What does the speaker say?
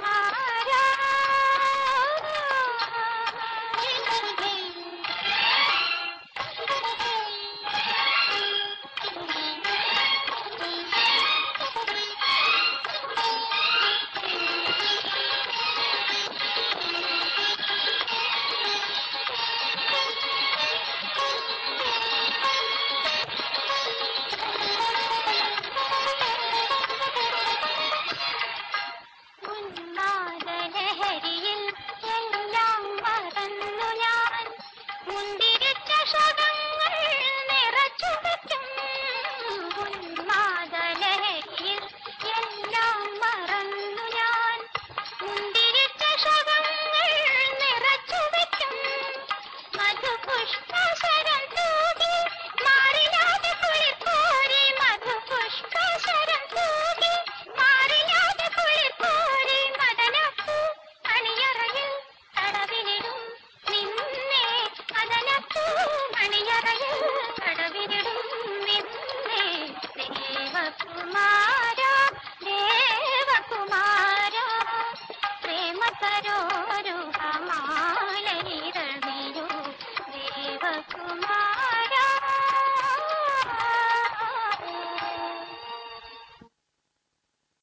ま。la